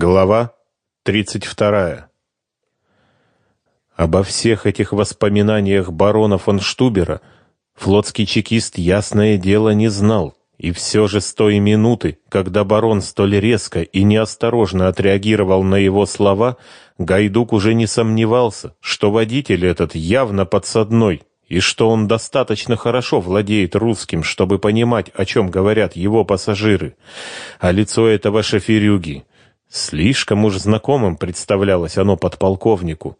Глава 32. Обо всех этих воспоминаниях барона фон Штубера флотский чекист ясное дело не знал, и все же с той минуты, когда барон столь резко и неосторожно отреагировал на его слова, Гайдук уже не сомневался, что водитель этот явно подсадной, и что он достаточно хорошо владеет русским, чтобы понимать, о чем говорят его пассажиры. А лицо этого шоферюги Слишком уж знакомым представлялось оно подполковнику.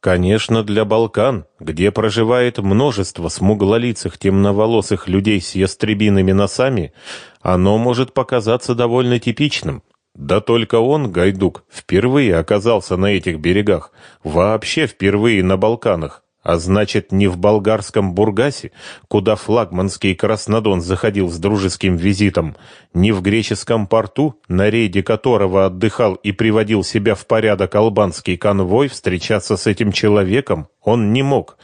Конечно, для Балкан, где проживает множество смуглолицых темноволосых людей с ястребиными носами, оно может показаться довольно типичным. Да только он, Гайдук, впервые оказался на этих берегах, вообще впервые на Балканах. А значит, не в болгарском Бургасе, куда флагманский Краснодон заходил с дружеским визитом, не в греческом порту, на рейде которого отдыхал и приводил себя в порядок албанский конвой, встречаться с этим человеком он не мог.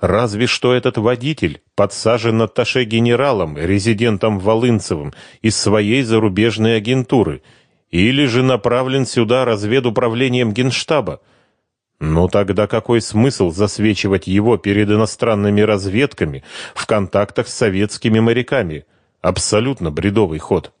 Разве что этот водитель подсажен атташе генералом, резидентом Волынцевым из своей зарубежной агентуры, или же направлен сюда разведуправлением Генштаба. Ну тогда какой смысл засвечивать его перед иностранными разведками в контактах с советскими моряками? Абсолютно бредовый ход.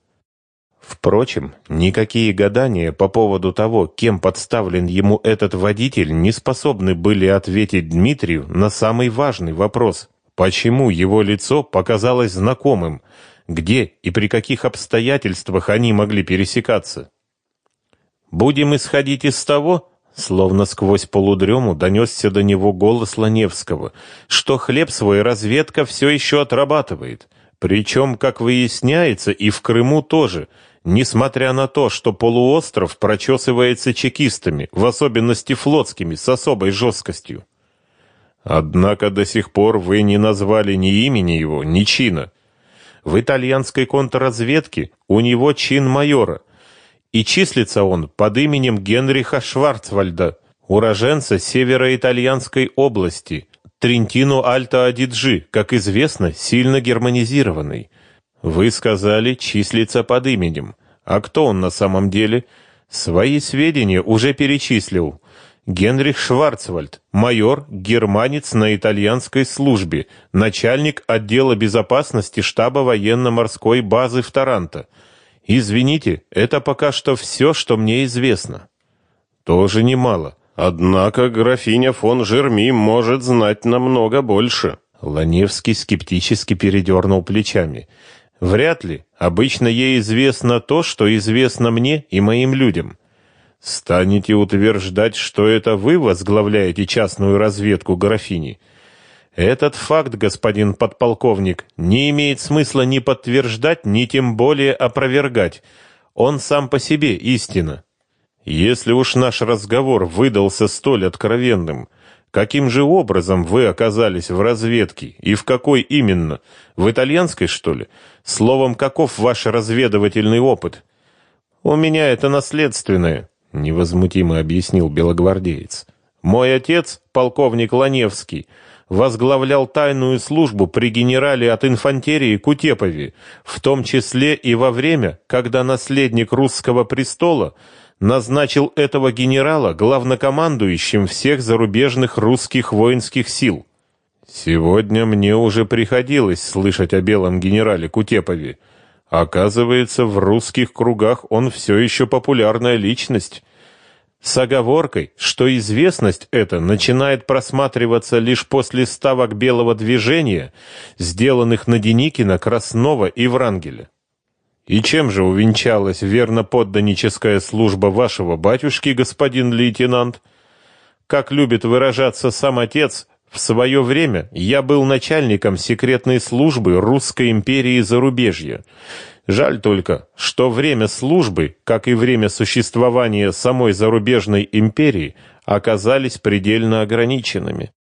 Впрочем, никакие гадания по поводу того, кем подставлен ему этот водитель, не способны были ответить Дмитрию на самый важный вопрос: почему его лицо показалось знакомым, где и при каких обстоятельствах они могли пересекаться. Будем исходить из того, Словно сквозь полудрему донесся до него голос Ланевского, что хлеб свой разведка все еще отрабатывает. Причем, как выясняется, и в Крыму тоже, несмотря на то, что полуостров прочесывается чекистами, в особенности флотскими, с особой жесткостью. Однако до сих пор вы не назвали ни имени его, ни чина. В итальянской контрразведке у него чин майора, и числится он под именем Генриха Шварцвальда, уроженца североитальянской области, Трентино-Альто-Адиджи, как известно, сильно германизированный. Вы сказали, числится под именем. А кто он на самом деле? Свои сведения уже перечислил. Генрих Шварцвальд, майор, германец на итальянской службе, начальник отдела безопасности штаба военно-морской базы в Таранто. Извините, это пока что все, что мне известно. Тоже немало. Однако графиня фон Жерми может знать намного больше. Ланевский скептически передернул плечами. Вряд ли. Обычно ей известно то, что известно мне и моим людям. Станете утверждать, что это вы возглавляете частную разведку графини? Этот факт, господин подполковник, не имеет смысла ни подтверждать, ни тем более опровергать. Он сам по себе истина. Если уж наш разговор выдался столь откровенным, каким же образом вы оказались в разведке и в какой именно? В итальянской, что ли? Словом, каков ваш разведывательный опыт? У меня это наследственное, невозмутимо объяснил белогвардеец. Мой отец, полковник Ланевский, возглавлял тайную службу при генерале от инфантерии Кутепове, в том числе и во время, когда наследник русского престола назначил этого генерала главнокомандующим всех зарубежных русских воинских сил. Сегодня мне уже приходилось слышать о белом генерале Кутепове. Оказывается, в русских кругах он все еще популярная личность с оговоркой, что известность эта начинает просматриваться лишь после ставок белого движения, сделанных на Деникина, Краснова и Врангеля. И чем же увенчалась верно-подданническая служба вашего батюшки, господин лейтенант? Как любит выражаться сам отец, в свое время я был начальником секретной службы Русской империи зарубежья. Жаль только, что время службы, как и время существования самой зарубежной империи, оказались предельно ограниченными.